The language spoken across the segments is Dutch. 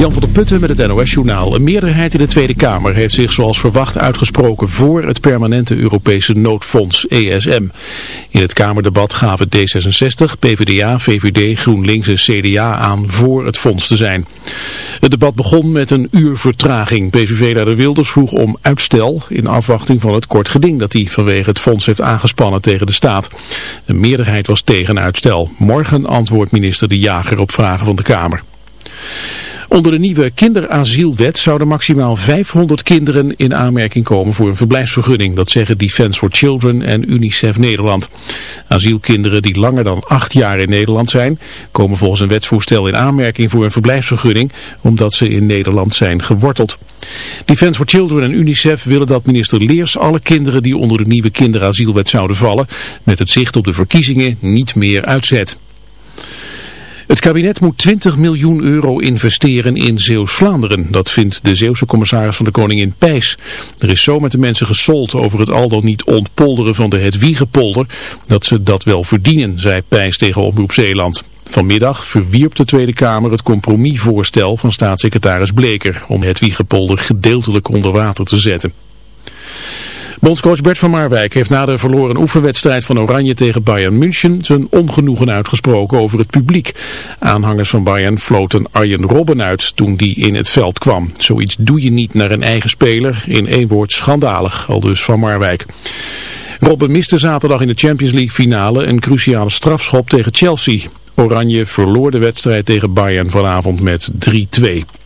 Jan van der Putten met het NOS-journaal. Een meerderheid in de Tweede Kamer heeft zich zoals verwacht uitgesproken voor het permanente Europese noodfonds ESM. In het Kamerdebat gaven D66, PvdA, VVD, GroenLinks en CDA aan voor het fonds te zijn. Het debat begon met een uur vertraging. PVV-leider Wilders vroeg om uitstel in afwachting van het kort geding dat hij vanwege het fonds heeft aangespannen tegen de staat. Een meerderheid was tegen uitstel. Morgen antwoordt minister De Jager op vragen van de Kamer. Onder de nieuwe kinderasielwet zouden maximaal 500 kinderen in aanmerking komen voor een verblijfsvergunning. Dat zeggen Defence for Children en UNICEF Nederland. Asielkinderen die langer dan acht jaar in Nederland zijn, komen volgens een wetsvoorstel in aanmerking voor een verblijfsvergunning, omdat ze in Nederland zijn geworteld. Defence for Children en UNICEF willen dat minister Leers alle kinderen die onder de nieuwe kinderasielwet zouden vallen, met het zicht op de verkiezingen niet meer uitzet. Het kabinet moet 20 miljoen euro investeren in Zeeuws-Vlaanderen. Dat vindt de Zeeuwse commissaris van de Koningin Pijs. Er is zo met de mensen gesold over het al dan niet ontpolderen van de Hedwiegepolder. Dat ze dat wel verdienen, zei Pijs tegen Omroep Zeeland. Vanmiddag verwierp de Tweede Kamer het compromisvoorstel van staatssecretaris Bleker om het Wiegepolder gedeeltelijk onder water te zetten. Bondscoach Bert van Marwijk heeft na de verloren oefenwedstrijd van Oranje tegen Bayern München zijn ongenoegen uitgesproken over het publiek. Aanhangers van Bayern floten Arjen Robben uit toen die in het veld kwam. Zoiets doe je niet naar een eigen speler, in één woord schandalig, al dus van Marwijk. Robben miste zaterdag in de Champions League finale een cruciale strafschop tegen Chelsea. Oranje verloor de wedstrijd tegen Bayern vanavond met 3-2.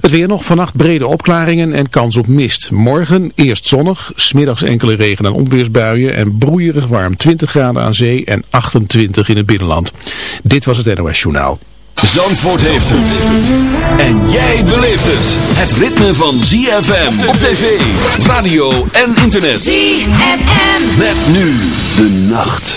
Het weer nog vannacht brede opklaringen en kans op mist. Morgen eerst zonnig, smiddags enkele regen- en onweersbuien en broeierig warm 20 graden aan zee en 28 in het binnenland. Dit was het NOS Journaal. Zandvoort heeft het. En jij beleeft het. Het ritme van ZFM op tv, radio en internet. ZFM. Met nu de nacht.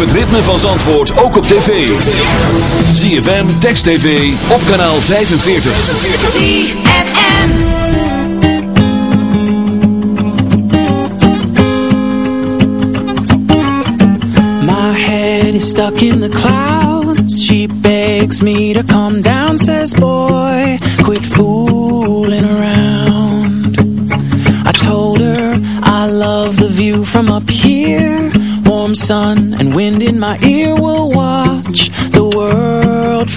het ritme van Zandvoort ook op tv. ZFM, Text TV, op kanaal 45. ZFM My head is stuck in the clouds. She begs me to come down, says boy.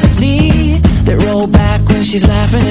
to see that roll back when she's laughing.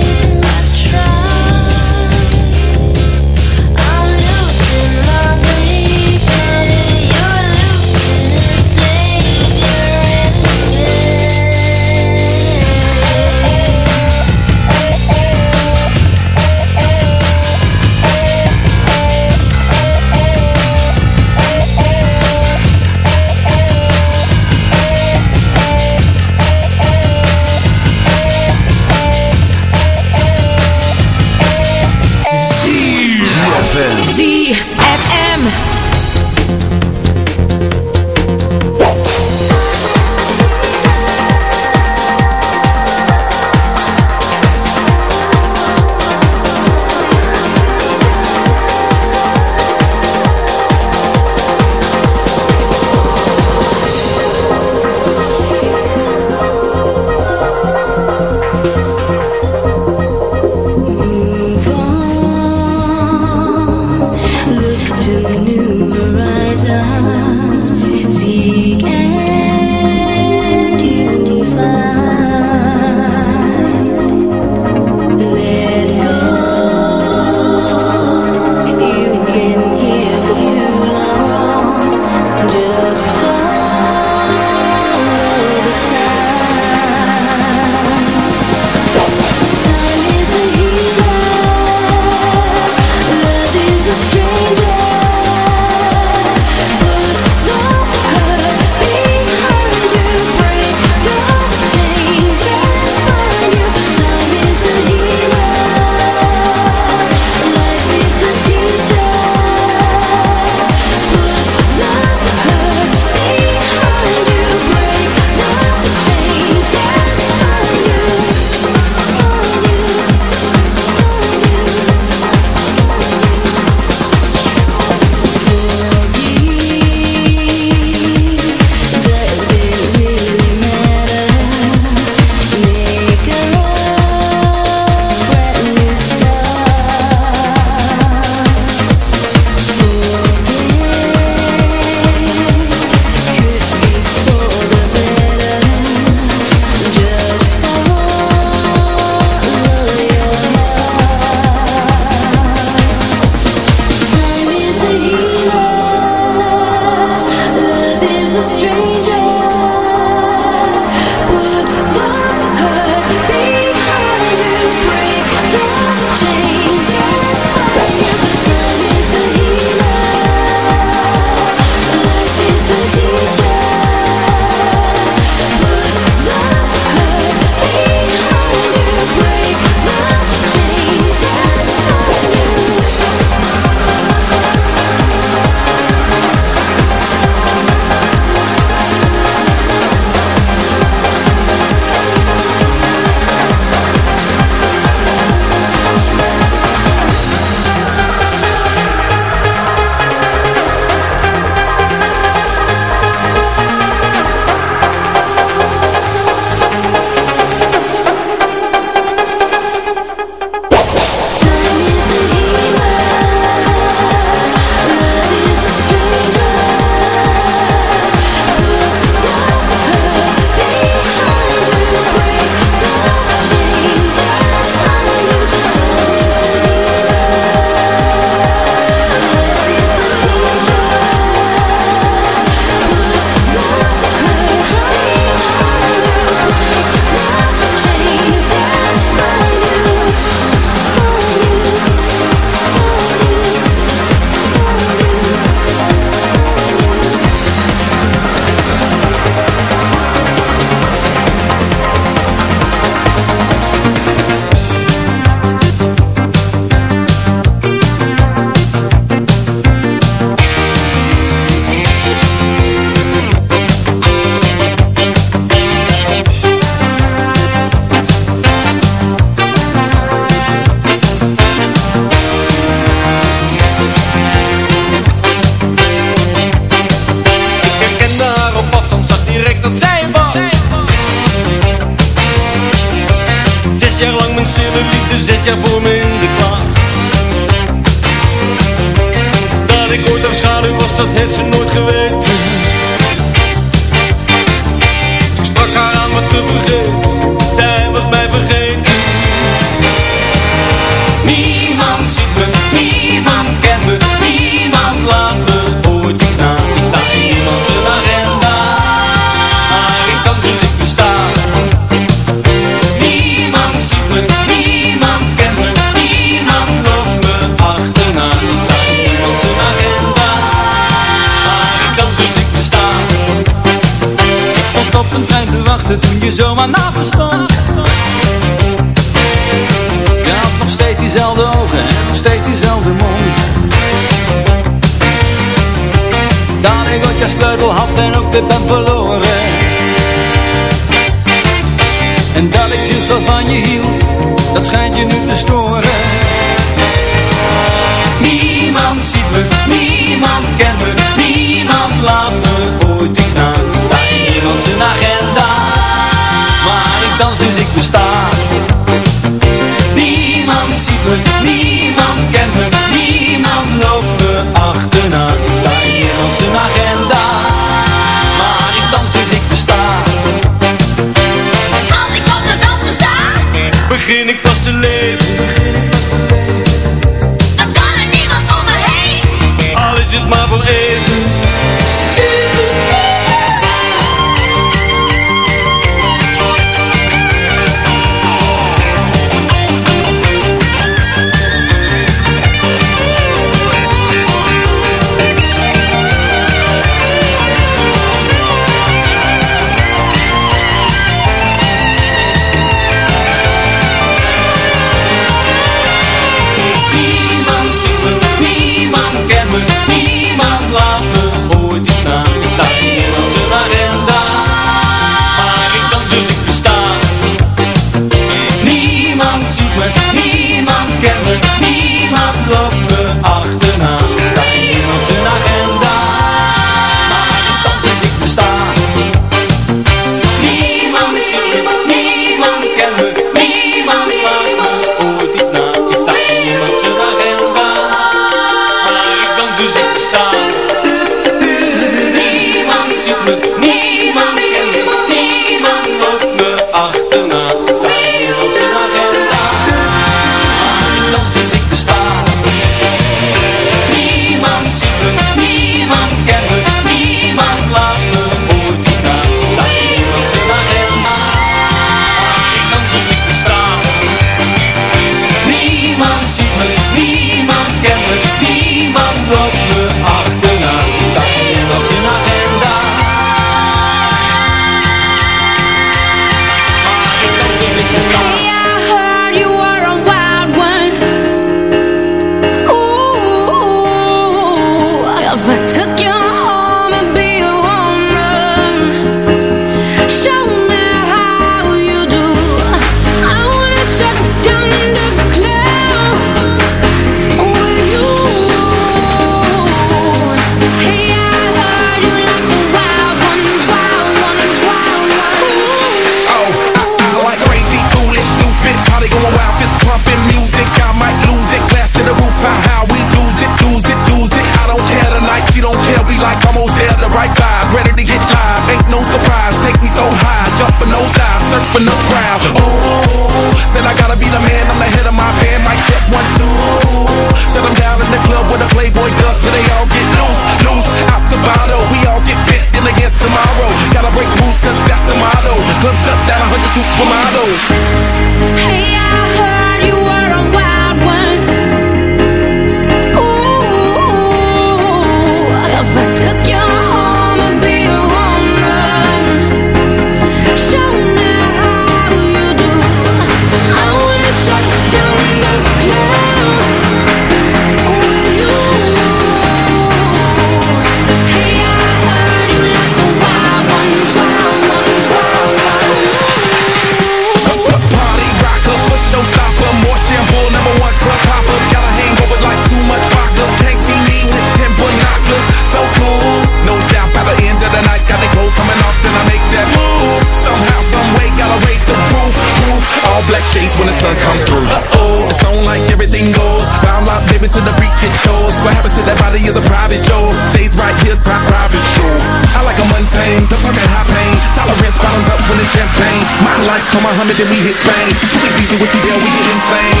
when the sun come through. Oh, it's on like everything goes. Bound out, baby, to the freak it shows. What happens to that body is a private show. Stays right here, pri private show. I like a mundane, don't talk high pain. Tolerance bottoms up when it's champagne. My life, come on, hundred, then we hit fame. Too easy with you, girl, we get insane.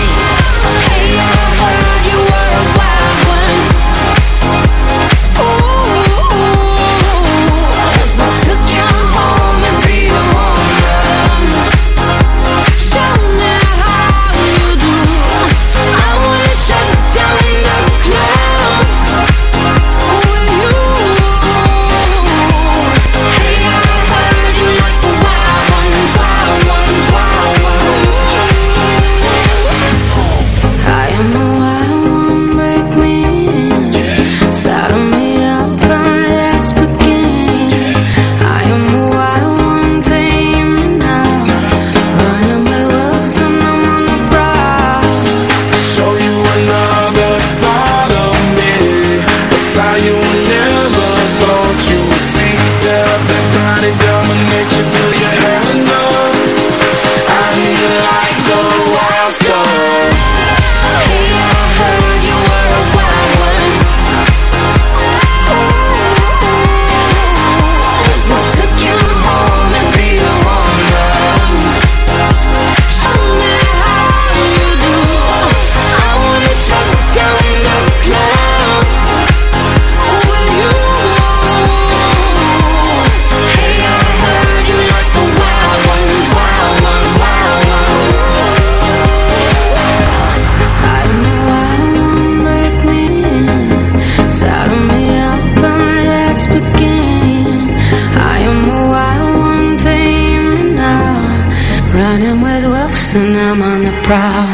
Hey, I heard you were a proud.